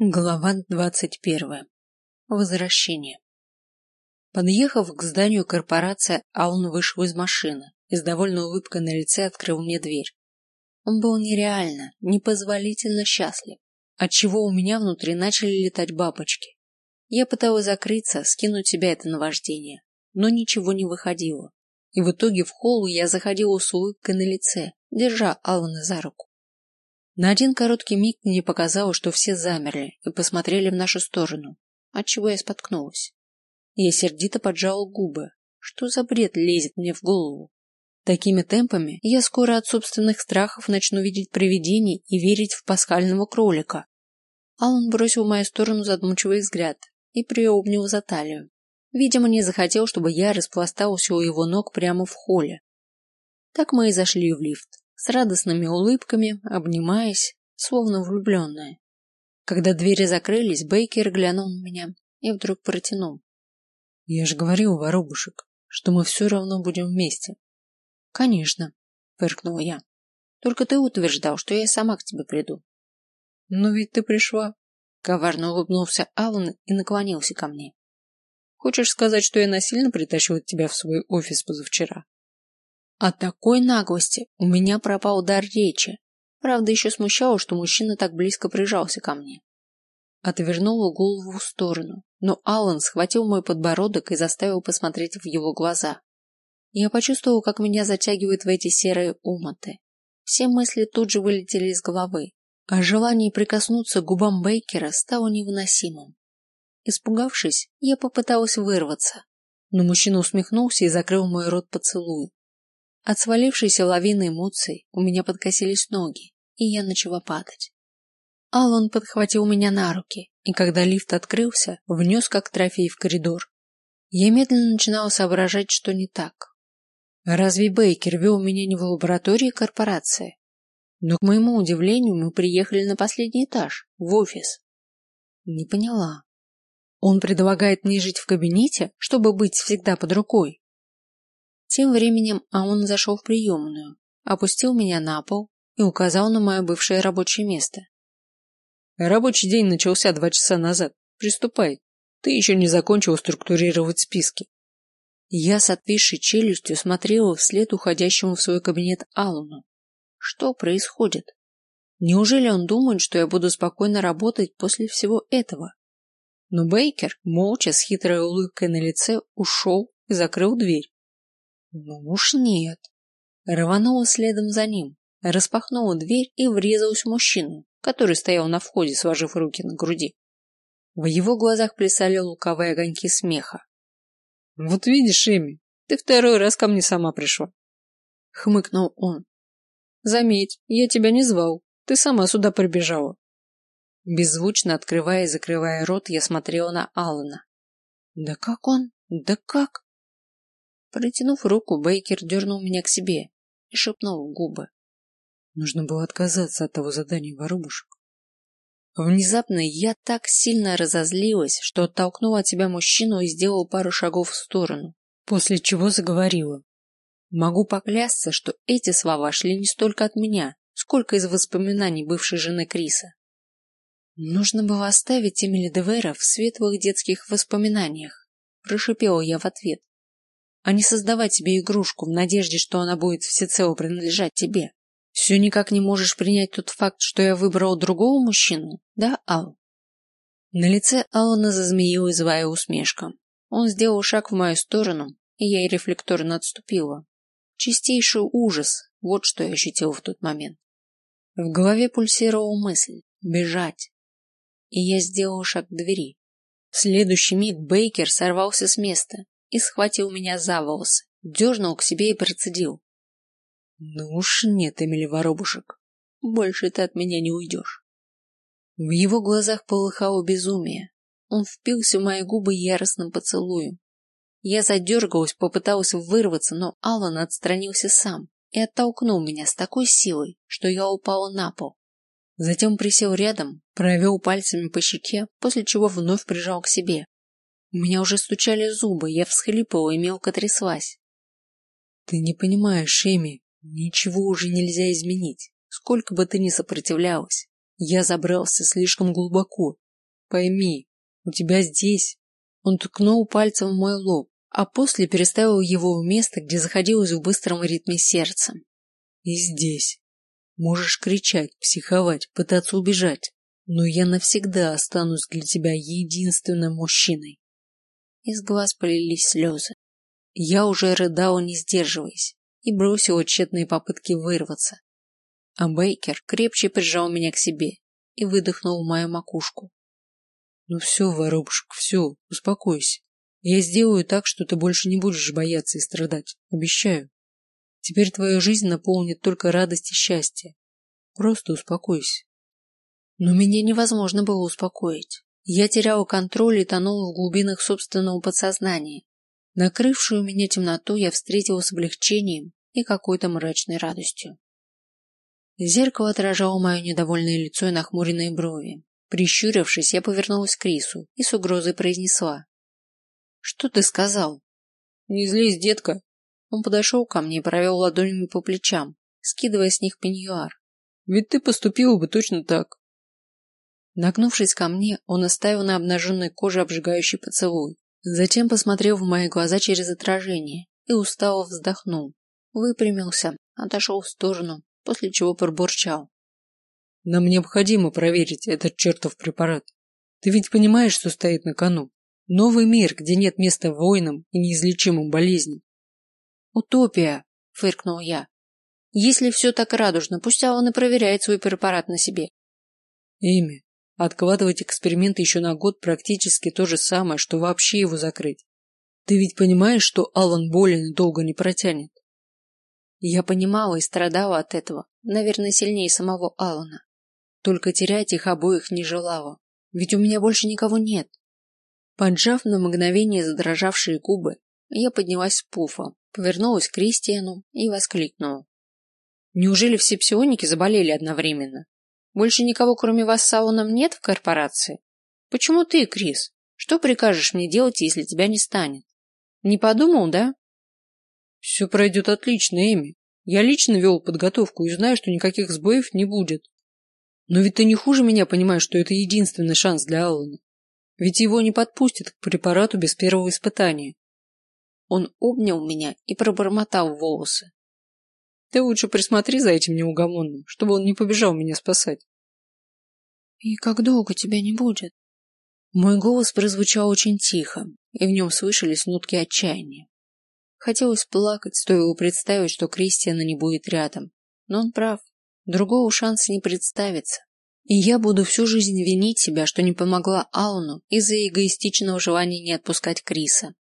Глава двадцать первая. Возвращение. Подъехав к зданию корпорации, Аллан вышел из машины и с довольной улыбкой на лице открыл мне дверь. Он был нереально, непозволительно счастлив, отчего у меня внутри начали летать бабочки. Я пыталась закрыться, скинуть себя это наваждение, но ничего не выходило. И в итоге в холл я заходила с улыбкой на лице, держа Алана за руку. На один короткий миг мне показалось, что все замерли и посмотрели в нашу сторону, отчего я споткнулась. Я сердито поджала губы. Что за бред лезет мне в голову? Такими темпами я скоро от собственных страхов начну видеть привидений и верить в пасхального кролика. Алан бросил в мою сторону задумчивый взгляд и приобнял за талию. Видимо, не захотел, чтобы я распласталась у его ног прямо в холле. Так мы и зашли в лифт с радостными улыбками, обнимаясь, словно влюбленные. Когда двери закрылись, Бейкер глянул на меня и вдруг протянул. Я же говорил, воробушек, что мы все равно будем вместе. Конечно, фыркнула я. Только ты утверждал, что я сама к тебе приду. Но ведь ты пришла. Коварно улыбнулся Аллан и наклонился ко мне. Хочешь сказать, что я насильно притащил тебя в свой офис позавчера? От такой наглости у меня пропал дар речи. Правда, еще смущало, что мужчина так близко прижался ко мне. Отвернула голову в сторону, но Аллан схватил мой подбородок и заставил посмотреть в его глаза. Я почувствовал, как меня затягивают в эти серые умоты. Все мысли тут же вылетели из головы, а желание прикоснуться к губам Бейкера стало невыносимым. Испугавшись, я попыталась вырваться, но мужчина усмехнулся и закрыл мой рот поцелуем. От свалившейся лавины эмоций у меня подкосились ноги, и я начала падать. Аллан подхватил меня на руки, и когда лифт открылся, внес как трофей в коридор. Я медленно начинала соображать, что не так. Разве Бейкер вел меня не в лаборатории корпорации? Но, к моему удивлению, мы приехали на последний этаж, в офис. Не поняла. Он предлагает мне жить в кабинете, чтобы быть всегда под рукой? Тем временем Аун зашел в приемную, опустил меня на пол и указал на мое бывшее рабочее место. Рабочий день начался два часа назад. Приступай. Ты еще не закончил структурировать списки. Я с отвисшей челюстью смотрела вслед уходящему в свой кабинет Алуну. Что происходит? Неужели он думает, что я буду спокойно работать после всего этого? Но Бейкер, молча, с хитрой улыбкой на лице, ушел и закрыл дверь. Ну уж нет. Рванула следом за ним, распахнула дверь и врезалась в мужчину, который стоял на входе, сложив руки на груди. В его глазах плясали луковые огоньки смеха. Вот видишь, Эми, ты второй раз ко мне сама пришла. Хмыкнул он. Заметь, я тебя не звал, ты сама сюда прибежала. Беззвучно открывая и закрывая рот, я смотрела на Алана. Да как он? Да как? Протянув руку, Бейкер дернул меня к себе и шепнул в губы. Нужно было отказаться от того задания воробушек. Внезапно я так сильно разозлилась, что оттолкнула от себя мужчину и сделала пару шагов в сторону, после чего заговорила. Могу поклясться, что эти слова шли не столько от меня, сколько из воспоминаний бывшей жены Криса. Нужно было оставить Эмили Девера в светлых детских воспоминаниях, прошипела я в ответ а не создавать себе игрушку в надежде, что она будет всецело принадлежать тебе. Все никак не можешь принять тот факт, что я выбрал другого мужчину, да, Ал? На лице Алана зазмеилась злая усмешка. Он сделал шаг в мою сторону, и я и рефлекторно отступила. Чистейший ужас, вот что я ощутила в тот момент. В голове пульсировала мысль бежать, и я сделал шаг к двери. В следующий миг Бейкер сорвался с места и схватил меня за волосы, дернул к себе и процедил: "Ну уж нет, Эмили Воробушек, больше ты от меня не уйдешь". В его глазах полыхало безумие. Он впился в мои губы яростным поцелуем. Я задергалась, попыталась вырваться, но Аллан отстранился сам и оттолкнул меня с такой силой, что я упала на пол. Затем присел рядом, провел пальцами по щеке, после чего вновь прижал к себе. У меня уже стучали зубы, я всхлипывала и мелко тряслась. Ты не понимаешь, Эми, ничего уже нельзя изменить. Сколько бы ты ни сопротивлялась, я забрался слишком глубоко Пойми, у тебя здесь. Он ткнул пальцем в мой лоб, а после переставил его в место, где заходилось в быстром ритме сердца. И здесь. Можешь кричать, психовать, пытаться убежать, но я навсегда останусь для тебя единственным мужчиной. Из глаз полились слезы. Я уже рыдала, не сдерживаясь, и бросила тщетные попытки вырваться. А Бейкер крепче прижал меня к себе и выдохнул мою макушку. Ну все, воробушек, все, успокойся. Я сделаю так, что ты больше не будешь бояться и страдать. Обещаю. Теперь твою жизнь наполнит только радость и счастье. Просто успокойся. Но меня невозможно было успокоить. Я теряла контроль и тонула в глубинах собственного подсознания. Накрывшую меня темноту я встретила с облегчением и какой-то мрачной радостью. Зеркало отражало мое недовольное лицо и нахмуренные брови. Прищурившись, я повернулась к Крису и с угрозой произнесла: "Что ты сказал?" "Не злись, детка". Он подошел ко мне и провел ладонями по плечам, скидывая с них пеньюар. "Ведь ты поступила бы точно так". Нагнувшись ко мне, он оставил на обнаженной коже обжигающий поцелуй, затем посмотрел в мои глаза через отражение и устало вздохнул, выпрямился, отошел в сторону, после чего пробурчал: нам необходимо проверить этот чертов препарат. Ты ведь понимаешь, что стоит на кону? Новый мир, где нет места войнам и неизлечимым болезням. Утопия, фыркнул я. Если все так радужно, пусть он и проверяет свой препарат на себе. Эми, откладывать эксперимент еще на год практически то же самое, что вообще его закрыть. Ты ведь понимаешь, что Алан болен и долго не протянет? Я понимала и страдала от этого, наверное, сильнее самого Алана. Только терять их обоих не желала, ведь у меня больше никого нет. Поджав на мгновение задрожавшие губы, я поднялась с пуфа, повернулась к Кристиану и воскликнула: "Неужели все псионики заболели одновременно? Больше никого, кроме вас, с Сауном нет в корпорации? Почему ты, Крис? Что прикажешь мне делать, если тебя не станет? Не подумал, да?" «Все пройдет отлично, Эми. Я лично вел подготовку и знаю, что никаких сбоев не будет. Но ведь ты не хуже меня понимаешь, что это единственный шанс для Аллана. Ведь его не подпустят к препарату без первого испытания. Он обнял меня и пробормотал волосы. Ты лучше присмотри за этим неугомонным, чтобы он не побежал меня спасать. И как долго тебя не будет? Мой голос прозвучал очень тихо, и в нем слышались нотки отчаяния. Хотелось плакать, стоило представить, что Кристиана не будет рядом. Но он прав. Другого шанса не представится. И я буду всю жизнь винить себя, что не помогла Алну из-за эгоистичного желания не отпускать Криса.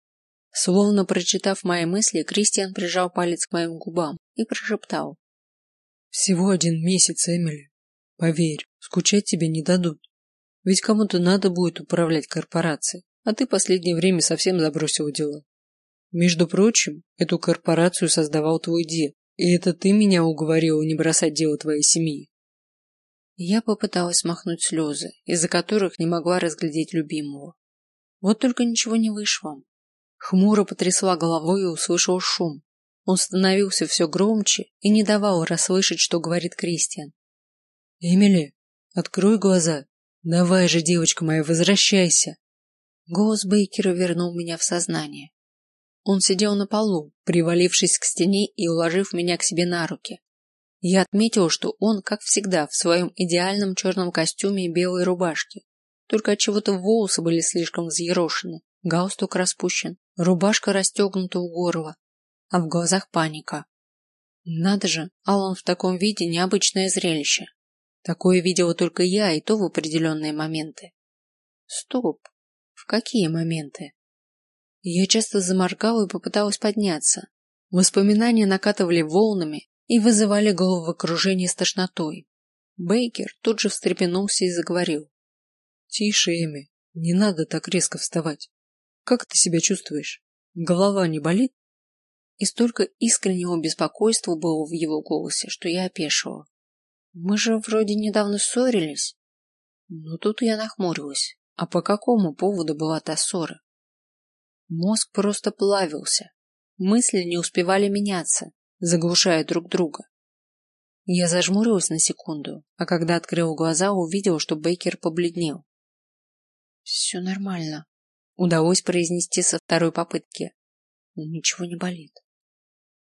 Словно прочитав мои мысли, Кристиан прижал палец к моим губам и прошептал: "Всего один месяц, Эмили. Поверь, скучать тебе не дадут. Ведь кому-то надо будет управлять корпорацией, а ты последнее время совсем забросил дела. Между прочим, эту корпорацию создавал твой дед, и это ты меня уговорила не бросать дело твоей семьи. Я попыталась махнуть слезы, из-за которых не могла разглядеть любимого. Вот только ничего не вышло. Хмуро потрясла головой и услышала шум. Он становился все громче и не давал расслышать, что говорит Кристиан. Эмили, открой глаза. Давай же, девочка моя, возвращайся. Голос Бейкера вернул меня в сознание. Он сидел на полу, привалившись к стене и уложив меня к себе на руки. Я отметил, что он, как всегда, в своем идеальном черном костюме и белой рубашке. Только от чего-то волосы были слишком взъерошены, галстук распущен, рубашка расстегнута у горла, а в глазах паника. Надо же, Алан в таком виде необычное зрелище. Такое видела только я, и то в определенные моменты. Стоп. В какие моменты? Я часто заморгала и попыталась подняться. Воспоминания накатывали волнами и вызывали головокружение с тошнотой. Бейкер тут же встрепенулся и заговорил: "Тише, Эми, не надо так резко вставать. Как ты себя чувствуешь? Голова не болит?" И столько искреннего беспокойства было в его голосе, что я опешила. Мы же вроде недавно ссорились. Но тут я нахмурилась. А по какому поводу была та ссора? Мозг просто плавился. Мысли не успевали меняться, заглушая друг друга. Я зажмурилась на секунду, а когда открыл глаза, увидел, что Бейкер побледнел. Все нормально. Удалось произнести со второй попытки. Ничего не болит.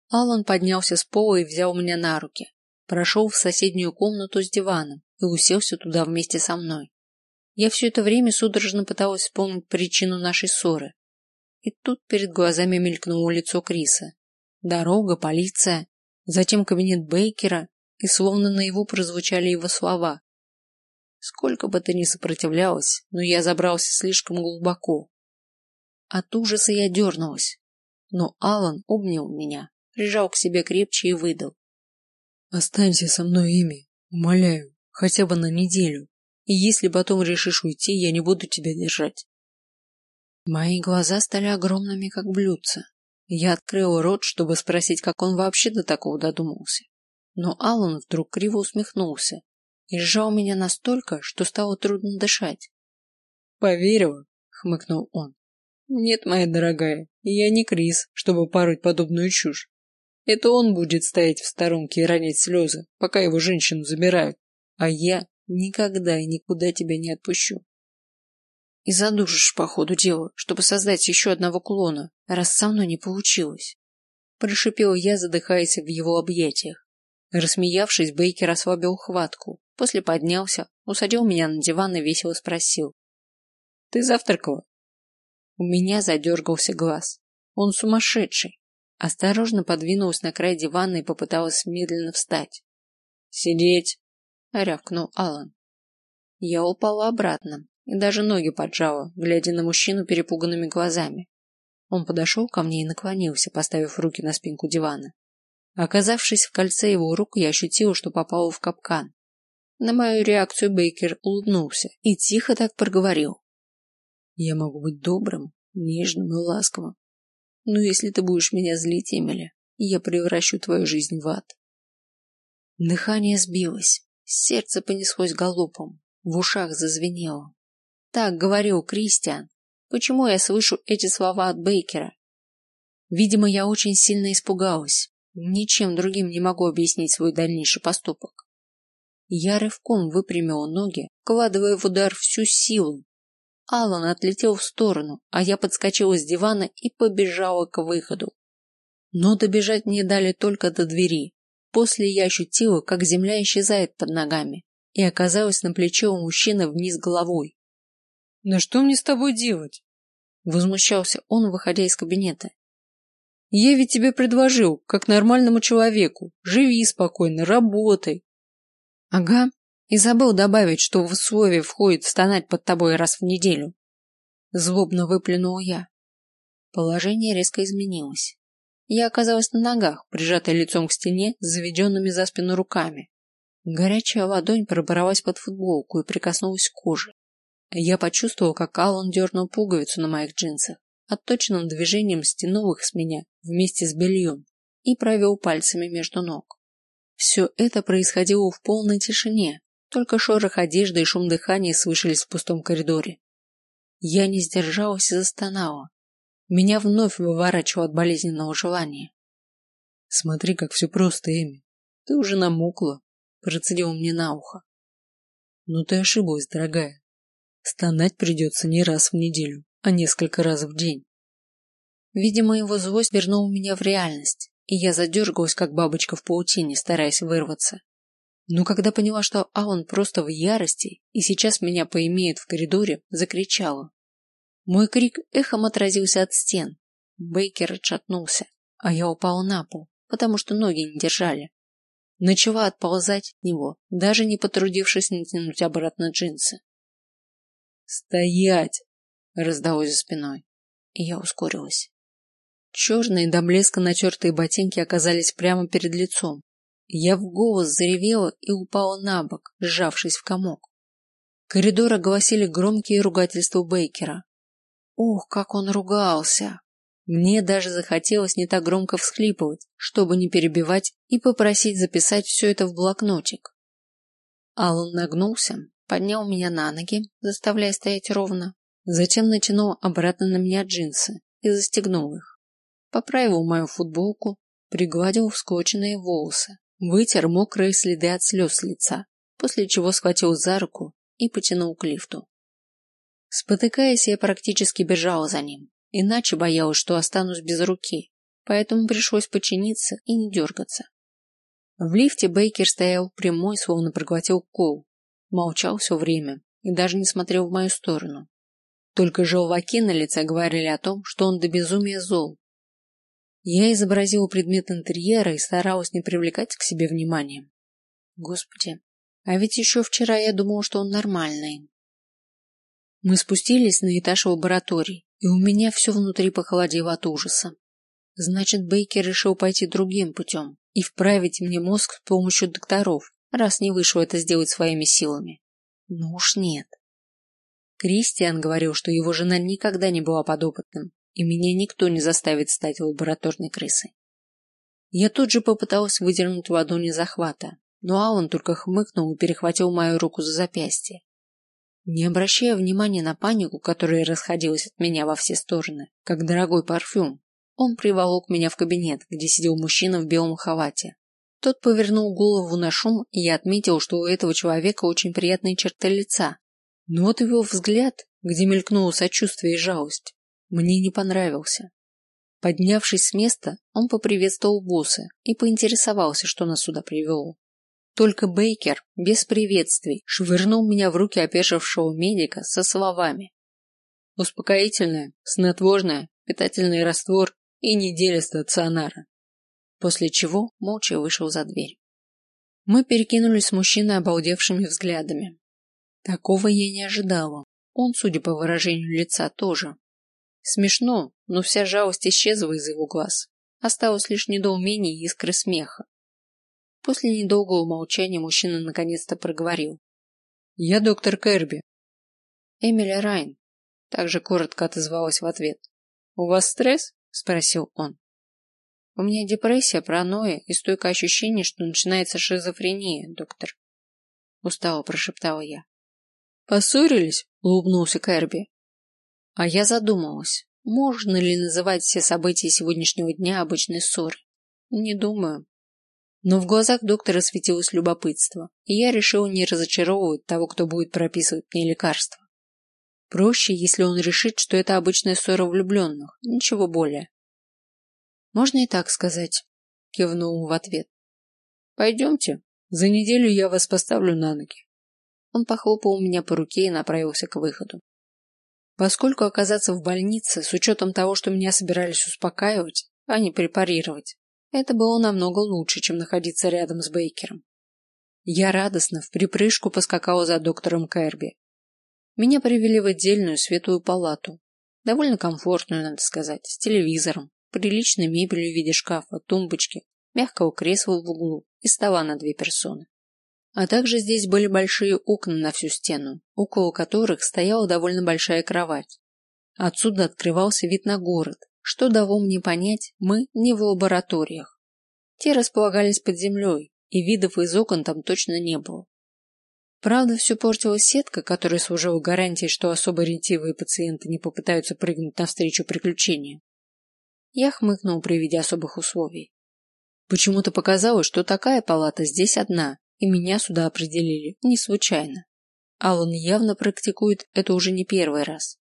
Алан поднялся с пола и взял меня на руки. Прошел в соседнюю комнату с диваном и уселся туда вместе со мной. Я все это время судорожно пыталась вспомнить причину нашей ссоры. И тут перед глазами мелькнуло лицо Криса. Дорога, полиция, затем кабинет Бейкера, и словно на его прозвучали его слова. Сколько бы ты ни сопротивлялась, но я забрался слишком глубоко. От ужаса я дернулась, но Алан обнял меня, прижал к себе крепче и выдал: "Останься со мной, Ими, умоляю, хотя бы на неделю. И если потом решишь уйти, я не буду тебя держать". Мои глаза стали огромными, как блюдца. Я открыла рот, чтобы спросить, как он вообще до такого додумался. Но Алан вдруг криво усмехнулся и сжал меня настолько, что стало трудно дышать. Поверила, хмыкнул он. Нет, моя дорогая, я не Крис, чтобы пороть подобную чушь. Это он будет стоять в сторонке и ронять слезы, пока его женщину забирают, а я никогда и никуда тебя не отпущу. И задушишь по ходу дела, чтобы создать еще одного клона, раз со мной не получилось. Прошипел я, задыхаясь в его объятиях. Рассмеявшись, Бейкер ослабил хватку, после поднялся, усадил меня на диван и весело спросил: "Ты завтракала?" У меня задергался глаз. Он сумасшедший. Осторожно подвинулась на край дивана и попыталась медленно встать. Сидеть, рявкнул Алан. Я упала обратно и даже ноги поджала, глядя на мужчину перепуганными глазами. Он подошел ко мне и наклонился, поставив руки на спинку дивана. Оказавшись в кольце его рук, я ощутила, что попала в капкан. На мою реакцию Бейкер улыбнулся и тихо так проговорил: я могу быть добрым, нежным и ласковым. Но если ты будешь меня злить, Эмили, я превращу твою жизнь в ад. Дыхание сбилось, сердце понеслось галопом, в ушах зазвенело. Так говорил Кристиан. Почему я слышу эти слова от Бейкера? Видимо, я очень сильно испугалась. Ничем другим не могу объяснить свой дальнейший поступок. Я рывком выпрямила ноги, вкладывая в удар всю силу, Алан отлетел в сторону, а я подскочила с дивана и побежала к выходу. Но добежать мне дали только до двери. После я ощутила, как земля исчезает под ногами, и оказалась на плече у мужчины вниз головой. "На что мне с тобой делать?" возмущался он, выходя из кабинета. "Я ведь тебе предложил, как нормальному человеку, живи спокойно, работай". "Ага, и забыл добавить, что в условие входит стонать под тобой раз в неделю. Злобно выплюнул я. Положение резко изменилось. Я оказалась на ногах, прижатая лицом к стене, заведенными за спину руками. Горячая ладонь пробралась под футболку и прикоснулась к коже. Я почувствовал, как Аллан дернул пуговицу на моих джинсах, отточенным движением стянул их с меня вместе с бельем и провел пальцами между ног. Все это происходило в полной тишине, только шорох одежды и шум дыхания слышались в пустом коридоре. Я не сдержалась и застонала. Меня вновь выворачивало от болезненного желания. Смотри, как все просто, Эми. Ты уже намокла, процедил мне на ухо. Но ты ошиблась, дорогая. Стонать придется не раз в неделю, а несколько раз в день. Видимо, его злость вернула меня в реальность, и я задергалась, как бабочка в паутине, стараясь вырваться. Но когда поняла, что Алан просто в ярости и сейчас меня поимеет в коридоре, закричала. Мой крик эхом отразился от стен. Бейкер отшатнулся, а я упала на пол, потому что ноги не держали. Начала отползать от него, даже не потрудившись натянуть обратно джинсы. Стоять! раздалось за спиной, и я ускорилась. Черные до блеска натертые ботинки оказались прямо перед лицом, я в голос заревела и упала на бок, сжавшись в комок. Коридор огласили громкие ругательства Бейкера. Ух, как он ругался! Мне даже захотелось не так громко всхлипывать, чтобы не перебивать и попросить записать все это в блокнотик. Аллан нагнулся, поднял меня на ноги, заставляя стоять ровно, затем натянул обратно на меня джинсы и застегнул их. Поправил мою футболку, пригладил всклоченные волосы, Вытер мокрые следы от слез лица, после чего схватил за руку и потянул к лифту. Спотыкаясь, я практически бежала за ним, иначе боялась, что останусь без руки, поэтому пришлось подчиниться и не дергаться. В лифте Бейкер стоял прямой, словно проглотил кол, молчал все время и даже не смотрел в мою сторону. Только желваки на лице говорили о том, что он до безумия зол. Я изобразила предмет интерьера и старалась не привлекать к себе внимания. Господи, а ведь еще вчера я думала, что он нормальный. Мы спустились на этаж лаборатории, и у меня все внутри похолодело от ужаса. Значит, Бейкер решил пойти другим путем и вправить мне мозг с помощью докторов, раз не вышло это сделать своими силами. Ну уж нет. Кристиан говорил, что его жена никогда не была подопытным, и меня никто не заставит стать лабораторной крысой. Я тут же попыталась выдернуть ладони захвата, но Алан только хмыкнул и перехватил мою руку за запястье. Не обращая внимания на панику, которая расходилась от меня во все стороны, как дорогой парфюм, он приволок меня в кабинет, где сидел мужчина в белом халате. Тот повернул голову на шум, и я отметил, что у этого человека очень приятные черты лица. Но вот его взгляд, где мелькнуло сочувствие и жалость, мне не понравился. Поднявшись с места, он поприветствовал босса и поинтересовался, что нас сюда привело. Только Бейкер, без приветствий, швырнул меня в руки опешившего медика со словами. Успокоительное, снотворное, питательный раствор и неделя стационара. После чего молча вышел за дверь. Мы перекинулись с мужчиной обалдевшими взглядами. Такого я не ожидала. Он, судя по выражению лица, тоже. Смешно, но вся жалость исчезла из его глаз. Осталось лишь недоумение и искры смеха. После недолгого молчания мужчина наконец-то проговорил. «Я доктор Кэрби». «Эмили Райн», — также коротко отозвалась в ответ. «У вас стресс?» — спросил он. «У меня депрессия, паранойя и стойкое ощущение, что начинается шизофрения, доктор», — устало прошептала я. «Поссорились?» — улыбнулся Кэрби. А я задумалась, можно ли называть все события сегодняшнего дня обычной ссорой. Не думаю. Но в глазах доктора светилось любопытство, и я решил не разочаровывать того, кто будет прописывать мне лекарства. Проще, если он решит, что это обычная ссора влюбленных, ничего более. Можно и так сказать, кивнул в ответ. Пойдемте, за неделю я вас поставлю на ноги. Он похлопал меня по руке и направился к выходу. Поскольку оказаться в больнице, с учетом того, что меня собирались успокаивать, а не препарировать, это было намного лучше, чем находиться рядом с Бейкером. Я радостно в припрыжку поскакала за доктором Кэрби. Меня привели в отдельную светлую палату, довольно комфортную, надо сказать, с телевизором, приличной мебелью в виде шкафа, тумбочки, мягкого кресла в углу и стола на две персоны. А также здесь были большие окна на всю стену, около которых стояла довольно большая кровать. Отсюда открывался вид на город, что дало мне понять, мы не в лабораториях. Те располагались под землей, и видов из окон там точно не было. Правда, все портила сетка, которая служила гарантией, что особо ретивые пациенты не попытаются прыгнуть навстречу приключениям. Я хмыкнул при виде особых условий. Почему-то показалось, что такая палата здесь одна, и меня сюда определили не случайно. Аллан явно практикует это уже не первый раз.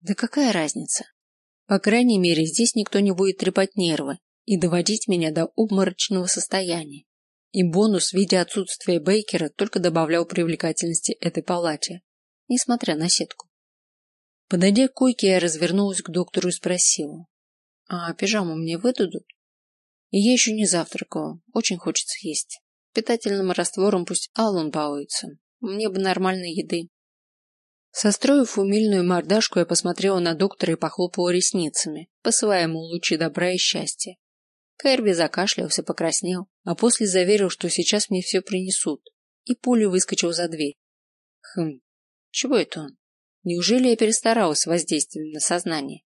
Да какая разница? По крайней мере, здесь никто не будет трепать нервы и доводить меня до обморочного состояния. И бонус в виде отсутствия Бейкера только добавлял привлекательности этой палате, несмотря на сетку. Подойдя к койке, я развернулась к доктору и спросила: "А пижаму мне выдадут?" И я еще не завтракала, очень хочется есть. Питательным раствором пусть Аллан балуется. Мне бы нормальной еды. Состроив умильную мордашку, я посмотрела на доктора и похлопала ресницами, посылая ему лучи добра и счастья. Кэрби закашлялся, покраснел, а после заверил, что сейчас мне все принесут, и пулей выскочил за дверь. Хм, чего это он? Неужели я перестаралась с воздействием на сознание?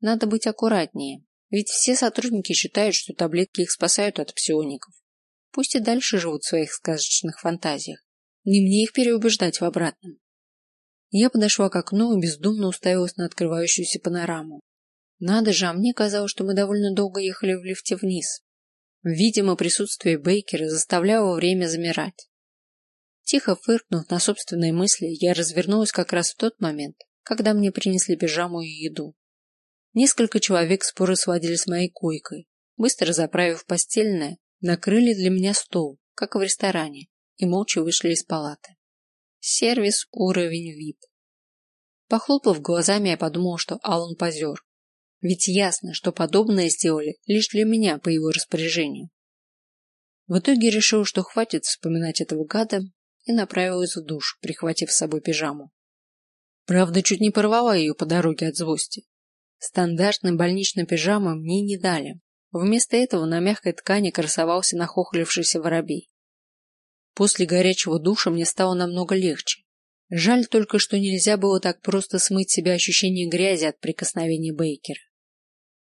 Надо быть аккуратнее, ведь все сотрудники считают, что таблетки их спасают от псиоников. Пусть и дальше живут в своих сказочных фантазиях. Не мне их переубеждать в обратном. Я подошла к окну и бездумно уставилась на открывающуюся панораму. Надо же, а мне казалось, что мы довольно долго ехали в лифте вниз. Видимо, присутствие Бейкера заставляло время замирать. Тихо фыркнув на собственные мысли, я развернулась как раз в тот момент, когда мне принесли пижаму и еду. Несколько человек споры сводили с моей койкой. Быстро заправив постельное, накрыли для меня стол, как в ресторане, и молча вышли из палаты. Сервис уровень VIP. Похлопав глазами, я подумал, что Аллан позер. Ведь ясно, что подобное сделали лишь для меня по его распоряжению. В итоге решил, что хватит вспоминать этого гада, и направилась в душ, прихватив с собой пижаму. Правда, чуть не порвала ее по дороге от злости. Стандартной больничной пижамы мне не дали. Вместо этого на мягкой ткани красовался нахохлившийся воробей. После горячего душа мне стало намного легче. Жаль только, что нельзя было так просто смыть себе ощущение грязи от прикосновения Бейкера.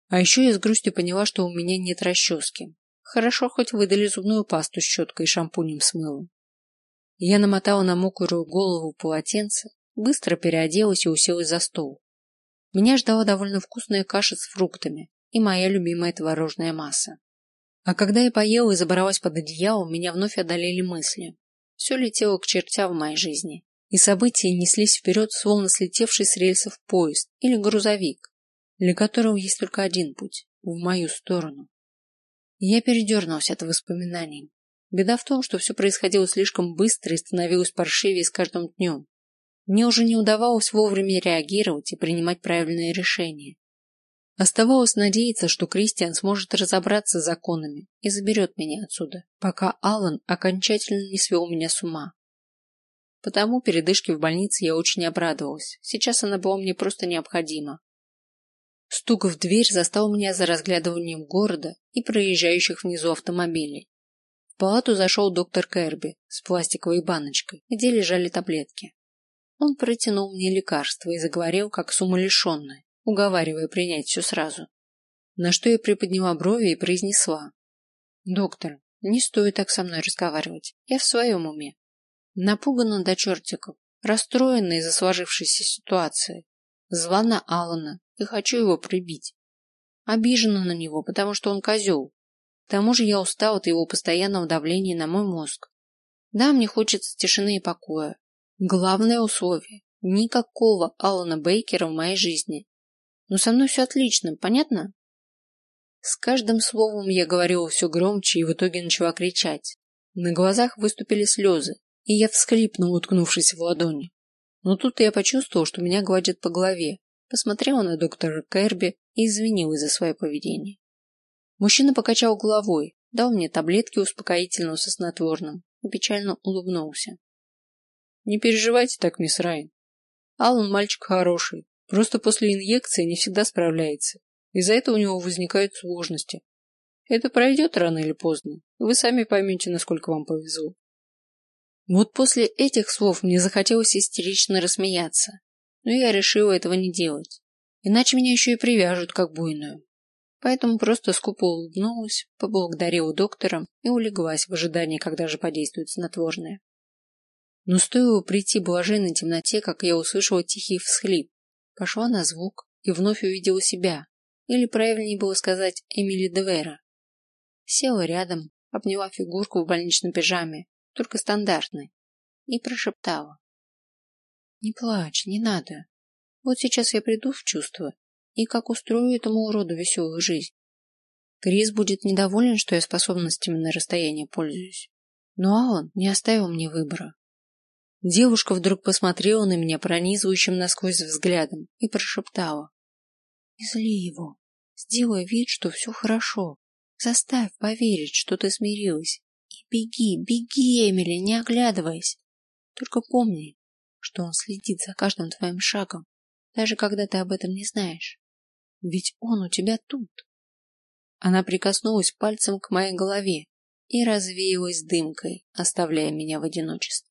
А еще я с грустью поняла, что у меня нет расчески. Хорошо, хоть выдали зубную пасту с щеткой и шампунем с мылом. Я намотала на мокрую голову полотенце, быстро переоделась и уселась за стол. Меня ждала довольно вкусная каша с фруктами и моя любимая творожная масса. А когда я поела и забралась под одеяло, меня вновь одолели мысли. Все летело к чертям в моей жизни, и события неслись вперед, словно слетевший с рельсов поезд или грузовик, для которого есть только один путь – в мою сторону. Я передернулась от воспоминаний. Беда в том, что все происходило слишком быстро и становилось паршивее с каждым днем. Мне уже не удавалось вовремя реагировать и принимать правильные решения. Оставалось надеяться, что Кристиан сможет разобраться с законами и заберет меня отсюда, пока Аллан окончательно не свел меня с ума. Потому передышке в больнице я очень обрадовалась. Сейчас она была мне просто необходима. Стук в дверь застал меня за разглядыванием города и проезжающих внизу автомобилей. В палату зашел доктор Кэрби с пластиковой баночкой, где лежали таблетки. Он протянул мне лекарство и заговорил, как с умалишенной, уговаривая принять все сразу. На что я приподняла брови и произнесла. «Доктор, не стоит так со мной разговаривать. Я в своем уме. Напугана до чертиков, расстроена из-за сложившейся ситуации. Зла на Алана и хочу его прибить. Обижена на него, потому что он козел. К тому же я устал от его постоянного давления на мой мозг. Да, мне хочется тишины и покоя. Главное условие – никакого Алана Бейкера в моей жизни. Но со мной все отлично, понятно? С каждым словом я говорила все громче и в итоге начала кричать. На глазах выступили слезы, и я всхлипнула, уткнувшись в ладони. Но тут я почувствовал, что меня гладят по голове, посмотрела на доктора Кэрби и извинилась за свое поведение. Мужчина покачал головой, дал мне таблетки успокоительного со снотворным и печально улыбнулся. Не переживайте так, мисс Райн. Аллан мальчик хороший, просто после инъекции не всегда справляется. Из-за этого у него возникают сложности. Это пройдет рано или поздно, вы сами поймете, насколько вам повезло. Вот после этих слов мне захотелось истерично рассмеяться, но я решила этого не делать, иначе меня еще и привяжут как буйную. Поэтому просто скупо улыбнулась, поблагодарила доктора и улеглась в ожидании, когда же подействует снотворное. Но стоило прийти блаженной темноте, как я услышала тихий всхлип, пошла на звук и вновь увидела себя, или правильнее было сказать Эмили Девера. Села рядом, обняла фигурку в больничной пижаме, только стандартной, и прошептала. Не плачь, не надо. Вот сейчас я приду в чувство и как устрою этому уроду веселую жизнь. Крис будет недоволен, что я способностями на расстояние пользуюсь. Но Алан не оставил мне выбора. Девушка вдруг посмотрела на меня пронизывающим насквозь взглядом и прошептала. Не зли его. Сделай вид, что все хорошо. Заставь поверить, что ты смирилась. И беги, беги, Эмили, не оглядываясь. Только помни, что он следит за каждым твоим шагом, даже когда ты об этом не знаешь. Ведь он у тебя тут. Она прикоснулась пальцем к моей голове и развеялась дымкой, оставляя меня в одиночестве.